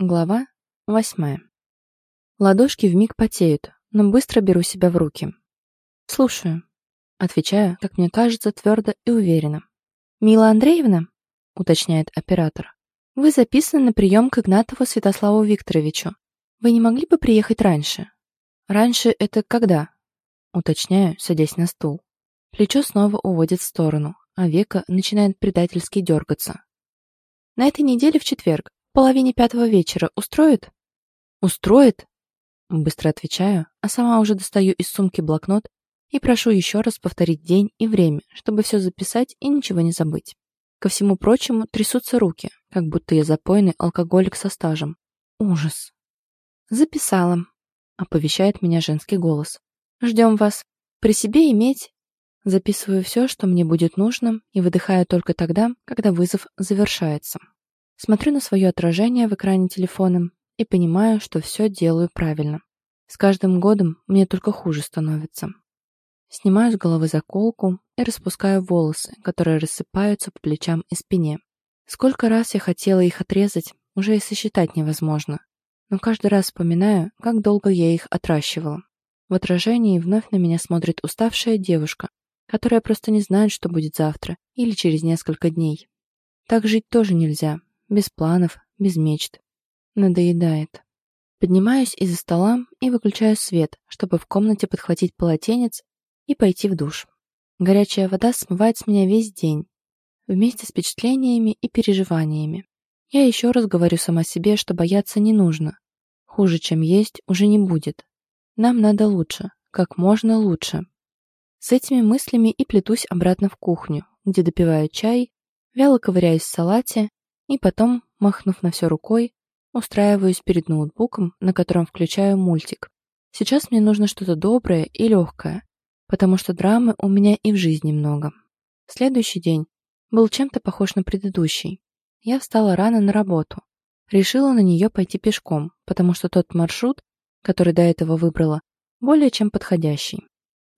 Глава восьмая. Ладошки вмиг потеют, но быстро беру себя в руки. «Слушаю», — отвечаю, как мне кажется, твердо и уверенно. «Мила Андреевна?» — уточняет оператор. «Вы записаны на прием к Игнатову Святославу Викторовичу. Вы не могли бы приехать раньше?» «Раньше это когда?» — уточняю, садясь на стул. Плечо снова уводит в сторону, а века начинает предательски дергаться. «На этой неделе в четверг, половине пятого вечера устроит?» «Устроит?» Быстро отвечаю, а сама уже достаю из сумки блокнот и прошу еще раз повторить день и время, чтобы все записать и ничего не забыть. Ко всему прочему трясутся руки, как будто я запойный алкоголик со стажем. Ужас. «Записала», — оповещает меня женский голос. «Ждем вас. При себе иметь...» Записываю все, что мне будет нужно, и выдыхаю только тогда, когда вызов завершается. Смотрю на свое отражение в экране телефона и понимаю, что все делаю правильно. С каждым годом мне только хуже становится. Снимаю с головы заколку и распускаю волосы, которые рассыпаются по плечам и спине. Сколько раз я хотела их отрезать, уже и сосчитать невозможно. Но каждый раз вспоминаю, как долго я их отращивала. В отражении вновь на меня смотрит уставшая девушка, которая просто не знает, что будет завтра или через несколько дней. Так жить тоже нельзя, без планов, без мечт. Надоедает. Поднимаюсь из-за стола и выключаю свет, чтобы в комнате подхватить полотенец и пойти в душ. Горячая вода смывает с меня весь день, вместе с впечатлениями и переживаниями. Я еще раз говорю сама себе, что бояться не нужно. Хуже, чем есть, уже не будет. Нам надо лучше, как можно лучше. С этими мыслями и плетусь обратно в кухню, где допиваю чай, вяло ковыряюсь в салате и потом, махнув на все рукой, устраиваюсь перед ноутбуком, на котором включаю мультик. Сейчас мне нужно что-то доброе и легкое, потому что драмы у меня и в жизни много. Следующий день был чем-то похож на предыдущий. Я встала рано на работу. Решила на нее пойти пешком, потому что тот маршрут, который до этого выбрала, более чем подходящий.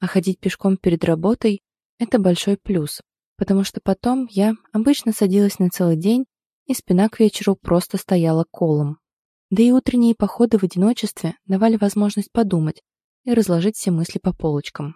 А ходить пешком перед работой – это большой плюс, потому что потом я обычно садилась на целый день и спина к вечеру просто стояла колом. Да и утренние походы в одиночестве давали возможность подумать и разложить все мысли по полочкам.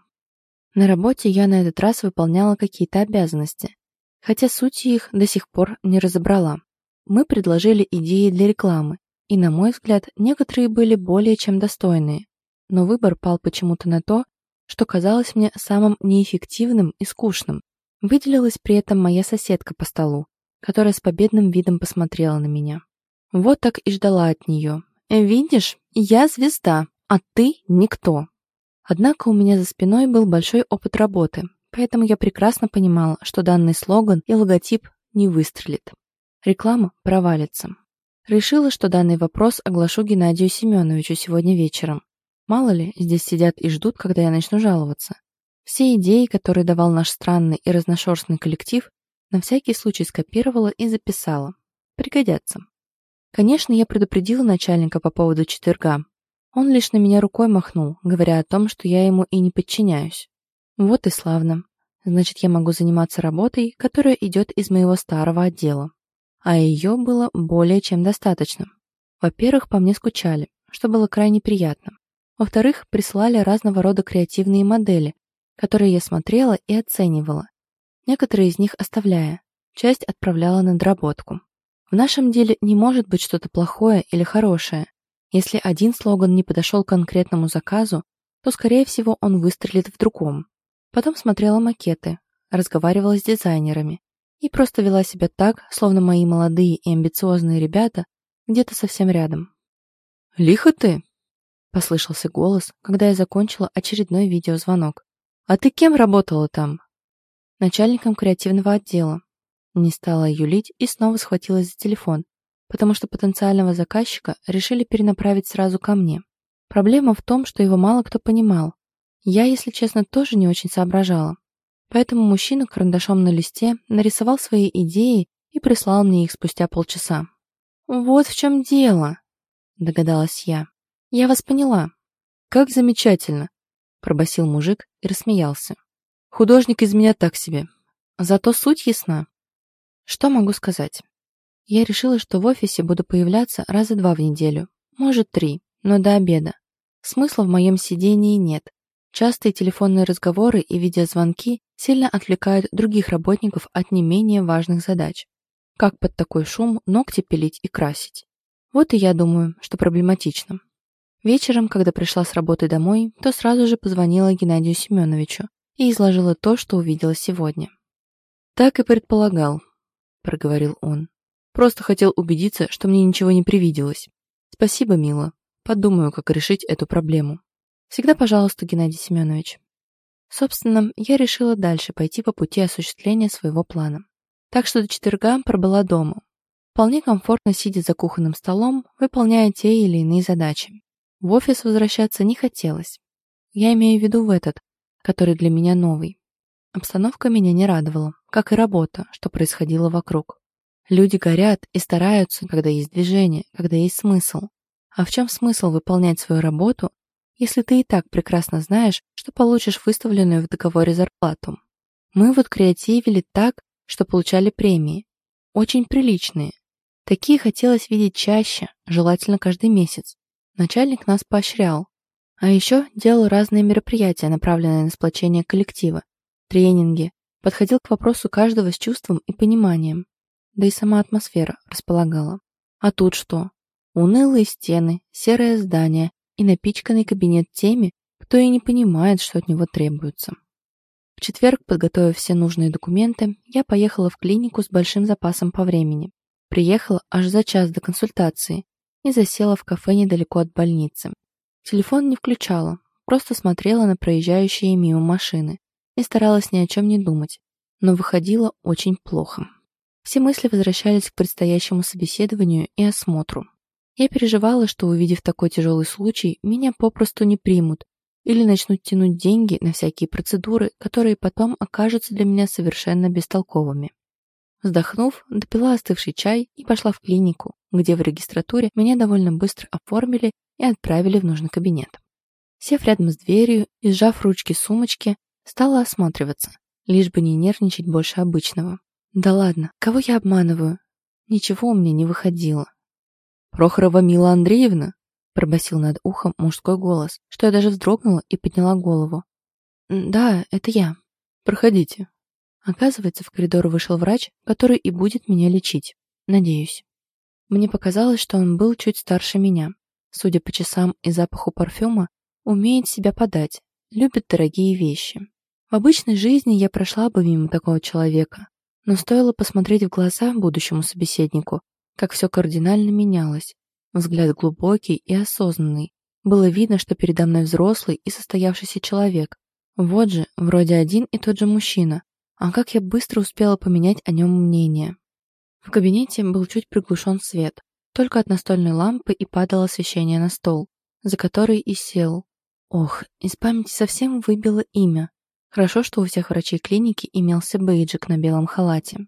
На работе я на этот раз выполняла какие-то обязанности, хотя суть их до сих пор не разобрала. Мы предложили идеи для рекламы, и, на мой взгляд, некоторые были более чем достойные, но выбор пал почему-то на то, что казалось мне самым неэффективным и скучным. Выделилась при этом моя соседка по столу, которая с победным видом посмотрела на меня. Вот так и ждала от нее. «Видишь, я звезда, а ты никто». Однако у меня за спиной был большой опыт работы, поэтому я прекрасно понимала, что данный слоган и логотип не выстрелит. Реклама провалится. Решила, что данный вопрос оглашу Геннадию Семеновичу сегодня вечером. Мало ли, здесь сидят и ждут, когда я начну жаловаться. Все идеи, которые давал наш странный и разношерстный коллектив, на всякий случай скопировала и записала. Пригодятся. Конечно, я предупредила начальника по поводу четверга. Он лишь на меня рукой махнул, говоря о том, что я ему и не подчиняюсь. Вот и славно. Значит, я могу заниматься работой, которая идет из моего старого отдела. А ее было более чем достаточно. Во-первых, по мне скучали, что было крайне приятно. Во-вторых, присылали разного рода креативные модели, которые я смотрела и оценивала, некоторые из них оставляя, часть отправляла на доработку. В нашем деле не может быть что-то плохое или хорошее. Если один слоган не подошел к конкретному заказу, то, скорее всего, он выстрелит в другом. Потом смотрела макеты, разговаривала с дизайнерами и просто вела себя так, словно мои молодые и амбициозные ребята где-то совсем рядом. «Лихо ты!» — послышался голос, когда я закончила очередной видеозвонок. «А ты кем работала там?» Начальником креативного отдела. Не стала юлить и снова схватилась за телефон, потому что потенциального заказчика решили перенаправить сразу ко мне. Проблема в том, что его мало кто понимал. Я, если честно, тоже не очень соображала. Поэтому мужчина карандашом на листе нарисовал свои идеи и прислал мне их спустя полчаса. «Вот в чем дело», — догадалась я. «Я вас поняла». «Как замечательно», — пробасил мужик и рассмеялся. Художник из меня так себе. Зато суть ясна. Что могу сказать? Я решила, что в офисе буду появляться раза два в неделю, может три, но до обеда. Смысла в моем сидении нет. Частые телефонные разговоры и видеозвонки сильно отвлекают других работников от не менее важных задач. Как под такой шум ногти пилить и красить? Вот и я думаю, что проблематично. Вечером, когда пришла с работы домой, то сразу же позвонила Геннадию Семеновичу и изложила то, что увидела сегодня. «Так и предполагал», — проговорил он. «Просто хотел убедиться, что мне ничего не привиделось. Спасибо, мила. Подумаю, как решить эту проблему. Всегда пожалуйста, Геннадий Семенович». Собственно, я решила дальше пойти по пути осуществления своего плана. Так что до четверга пробыла дома, вполне комфортно сидя за кухонным столом, выполняя те или иные задачи. В офис возвращаться не хотелось. Я имею в виду в этот, который для меня новый. Обстановка меня не радовала, как и работа, что происходило вокруг. Люди горят и стараются, когда есть движение, когда есть смысл. А в чем смысл выполнять свою работу, если ты и так прекрасно знаешь, что получишь выставленную в договоре зарплату? Мы вот креативили так, что получали премии. Очень приличные, Такие хотелось видеть чаще, желательно каждый месяц. Начальник нас поощрял. А еще делал разные мероприятия, направленные на сплочение коллектива, тренинги, подходил к вопросу каждого с чувством и пониманием. Да и сама атмосфера располагала. А тут что? Унылые стены, серое здание и напичканный кабинет теми, кто и не понимает, что от него требуется. В четверг, подготовив все нужные документы, я поехала в клинику с большим запасом по времени. Приехала аж за час до консультации и засела в кафе недалеко от больницы. Телефон не включала, просто смотрела на проезжающие мимо машины и старалась ни о чем не думать, но выходило очень плохо. Все мысли возвращались к предстоящему собеседованию и осмотру. Я переживала, что, увидев такой тяжелый случай, меня попросту не примут или начнут тянуть деньги на всякие процедуры, которые потом окажутся для меня совершенно бестолковыми. Вздохнув, допила остывший чай и пошла в клинику, где в регистратуре меня довольно быстро оформили и отправили в нужный кабинет. Сев рядом с дверью и сжав ручки сумочки, стала осматриваться, лишь бы не нервничать больше обычного. Да ладно, кого я обманываю? Ничего у меня не выходило. «Прохорова Мила Андреевна?» пробасил над ухом мужской голос, что я даже вздрогнула и подняла голову. «Да, это я. Проходите». Оказывается, в коридор вышел врач, который и будет меня лечить. Надеюсь. Мне показалось, что он был чуть старше меня. Судя по часам и запаху парфюма, умеет себя подать, любит дорогие вещи. В обычной жизни я прошла бы мимо такого человека, но стоило посмотреть в глаза будущему собеседнику, как все кардинально менялось. Взгляд глубокий и осознанный. Было видно, что передо мной взрослый и состоявшийся человек. Вот же, вроде один и тот же мужчина, а как я быстро успела поменять о нем мнение. В кабинете был чуть приглушен свет, только от настольной лампы и падало освещение на стол, за который и сел. Ох, из памяти совсем выбило имя. Хорошо, что у всех врачей клиники имелся бейджик на белом халате.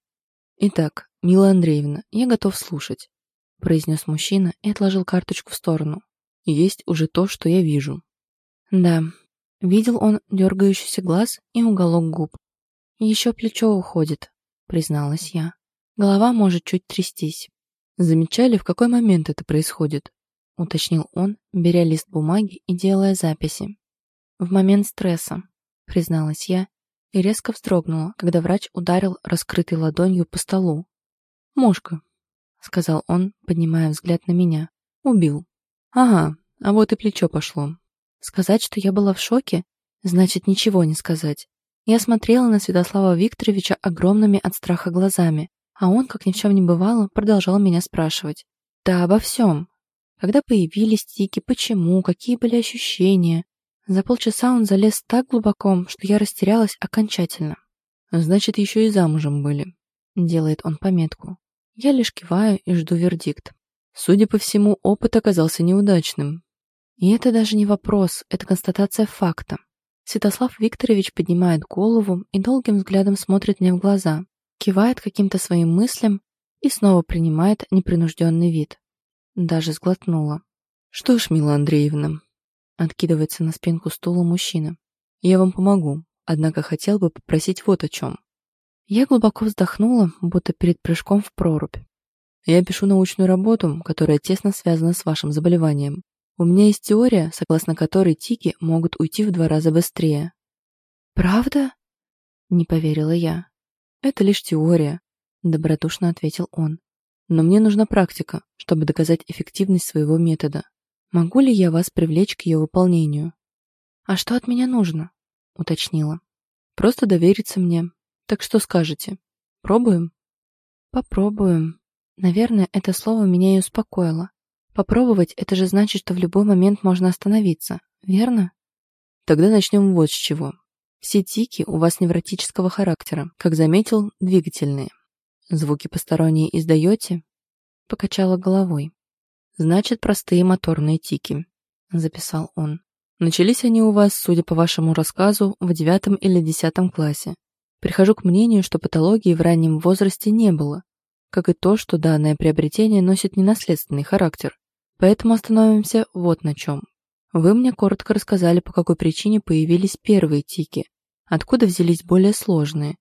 «Итак, Мила Андреевна, я готов слушать», — произнес мужчина и отложил карточку в сторону. «Есть уже то, что я вижу». Да, видел он дергающийся глаз и уголок губ, «Еще плечо уходит», — призналась я. «Голова может чуть трястись». «Замечали, в какой момент это происходит?» — уточнил он, беря лист бумаги и делая записи. «В момент стресса», — призналась я и резко вздрогнула, когда врач ударил раскрытой ладонью по столу. «Мошка», — сказал он, поднимая взгляд на меня. «Убил». «Ага, а вот и плечо пошло». Сказать, что я была в шоке, значит ничего не сказать. Я смотрела на Святослава Викторовича огромными от страха глазами, а он, как ни в чем не бывало, продолжал меня спрашивать. Да обо всем. Когда появились тики, почему, какие были ощущения. За полчаса он залез так глубоко, что я растерялась окончательно. «Значит, еще и замужем были», — делает он пометку. Я лишь киваю и жду вердикт. Судя по всему, опыт оказался неудачным. И это даже не вопрос, это констатация факта. Святослав Викторович поднимает голову и долгим взглядом смотрит мне в глаза, кивает каким-то своим мыслям и снова принимает непринужденный вид. Даже сглотнула. «Что ж, Мила Андреевна», — откидывается на спинку стула мужчина, — «я вам помогу, однако хотел бы попросить вот о чем». Я глубоко вздохнула, будто перед прыжком в прорубь. Я пишу научную работу, которая тесно связана с вашим заболеванием. У меня есть теория, согласно которой тики могут уйти в два раза быстрее. Правда? Не поверила я. Это лишь теория, добродушно ответил он. Но мне нужна практика, чтобы доказать эффективность своего метода. Могу ли я вас привлечь к ее выполнению? А что от меня нужно? Уточнила. Просто довериться мне. Так что скажете? Пробуем? Попробуем. Наверное, это слово меня и успокоило. Попробовать — это же значит, что в любой момент можно остановиться, верно? Тогда начнем вот с чего. Все тики у вас невротического характера, как заметил, двигательные. Звуки посторонние издаете? Покачала головой. Значит, простые моторные тики, записал он. Начались они у вас, судя по вашему рассказу, в девятом или десятом классе. Прихожу к мнению, что патологии в раннем возрасте не было, как и то, что данное приобретение носит ненаследственный характер. Поэтому остановимся вот на чем. Вы мне коротко рассказали, по какой причине появились первые тики, откуда взялись более сложные.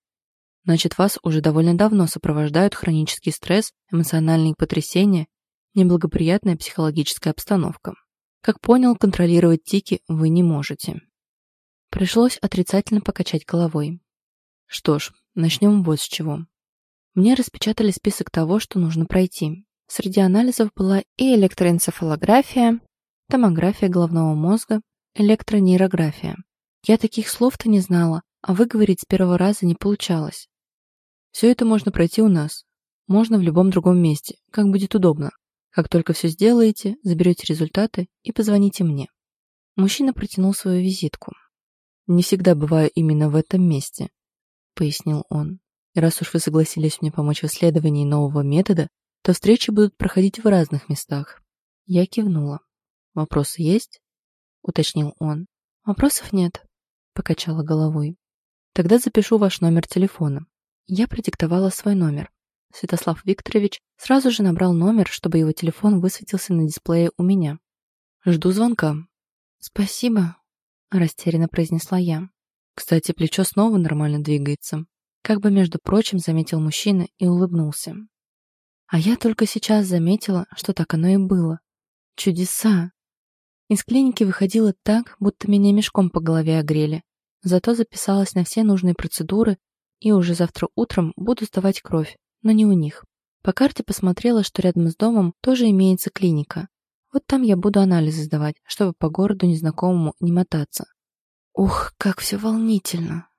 Значит, вас уже довольно давно сопровождают хронический стресс, эмоциональные потрясения, неблагоприятная психологическая обстановка. Как понял, контролировать тики вы не можете. Пришлось отрицательно покачать головой. Что ж, начнем вот с чего. Мне распечатали список того, что нужно пройти. Среди анализов была и электроэнцефалография, томография головного мозга, электронейрография. Я таких слов-то не знала, а выговорить с первого раза не получалось. Все это можно пройти у нас. Можно в любом другом месте, как будет удобно. Как только все сделаете, заберете результаты и позвоните мне. Мужчина протянул свою визитку. «Не всегда бываю именно в этом месте», — пояснил он. «И раз уж вы согласились мне помочь в исследовании нового метода, то встречи будут проходить в разных местах. Я кивнула. «Вопросы есть?» — уточнил он. «Вопросов нет», — покачала головой. «Тогда запишу ваш номер телефона». Я продиктовала свой номер. Святослав Викторович сразу же набрал номер, чтобы его телефон высветился на дисплее у меня. «Жду звонка». «Спасибо», — растерянно произнесла я. Кстати, плечо снова нормально двигается. Как бы, между прочим, заметил мужчина и улыбнулся. А я только сейчас заметила, что так оно и было. Чудеса! Из клиники выходила так, будто меня мешком по голове огрели. Зато записалась на все нужные процедуры и уже завтра утром буду сдавать кровь, но не у них. По карте посмотрела, что рядом с домом тоже имеется клиника. Вот там я буду анализы сдавать, чтобы по городу незнакомому не мотаться. Ух, как все волнительно!